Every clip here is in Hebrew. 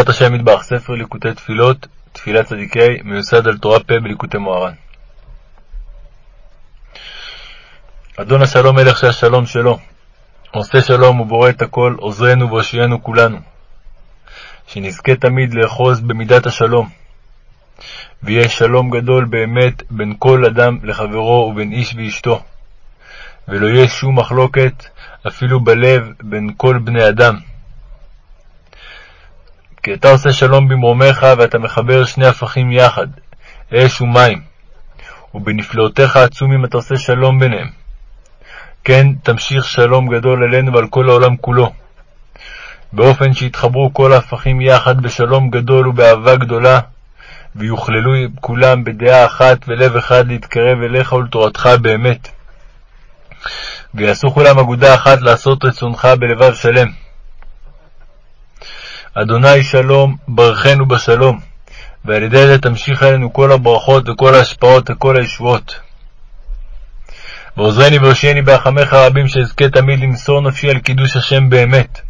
בעזרת השם מטבח ספר ליקוטי תפילות, תפילת צדיקי, מיוסד על תורה פ' בליקוטי מוהר"ן. אדון השלום מלך שהשלום שלו, עושה שלום ובורא את הכל, עוזרנו והושיענו כולנו. שנזכה תמיד לאחוז במידת השלום. ויהיה שלום גדול באמת בין כל אדם לחברו ובין איש ואשתו. ולא יהיה שום מחלוקת, אפילו בלב, בין כל בני אדם. כי אתה עושה שלום במרומיך, ואתה מחבר שני הפכים יחד, אש ומים, ובנפלאותיך העצומים אתה עושה שלום ביניהם. כן, תמשיך שלום גדול עלינו ועל כל העולם כולו, באופן שיתחברו כל ההפכים יחד בשלום גדול ובאהבה גדולה, ויוכללו כולם בדעה אחת ולב אחד להתקרב אליך ולתורתך באמת. ויעשו כולם אגודה אחת לעשות רצונך בלבב שלם. אדוני שלום, ברכנו בשלום, ועל ידי זה תמשיך עלינו כל הברכות וכל ההשפעות וכל הישועות. ועוזרני והושיעני בהחמך הרבים, שאזכה תמיד למסור נפשי על קידוש השם באמת.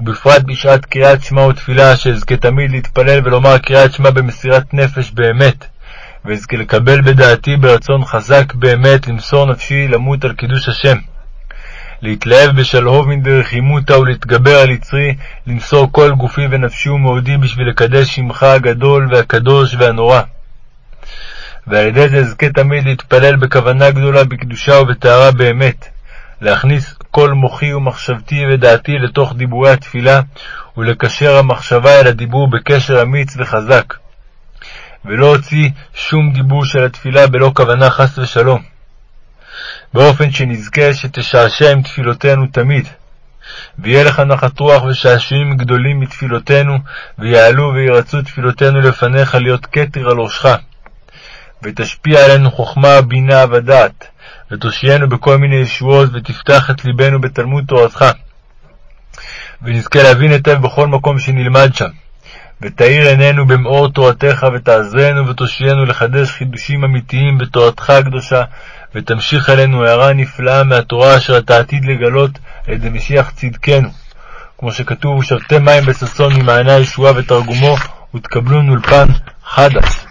ובפרט בשעת קריאת שמע ותפילה, שאזכה תמיד להתפלל ולומר קריאת שמע במסירת נפש באמת, ואזכה לקבל בדעתי ברצון חזק באמת למסור נפשי למות על קידוש השם. להתלהב בשלהוב מן דרחימותא ולהתגבר על יצרי, למסור כל גופי ונפשי ומאודי בשביל לקדש שמך הגדול והקדוש והנורא. ועל ידי זה אזכה תמיד להתפלל בכוונה גדולה, בקדושה ובטהרה באמת, להכניס כל מוחי ומחשבתי ודעתי לתוך דיבורי התפילה, ולקשר המחשבה אל הדיבור בקשר אמיץ וחזק, ולא הוציא שום דיבור של התפילה בלא כוונה חס ושלום. באופן שנזכה שתשעשע עם תפילותינו תמיד, ויהיה לך נחת רוח ושעשועים גדולים מתפילותינו, ויעלו וירצו תפילותינו לפניך להיות כתר על ראשך, ותשפיע עלינו חוכמה, בינה ודעת, ותושיינו בכל מיני ישועות, ותפתח את ליבנו בתלמוד תורתך, ונזכה להבין היטב בכל מקום שנלמד שם. ותאיר עינינו במאור תורתך, ותעזרנו ותושיינו לחדש חידושים אמיתיים בתורתך הקדושה, ותמשיך עלינו הערה נפלאה מהתורה אשר אתה עתיד לגלות על ידי משיח צדקנו. כמו שכתוב, ושבתי מים בששון ממעייני הישועה ותרגומו, ותקבלו אולפן חדש.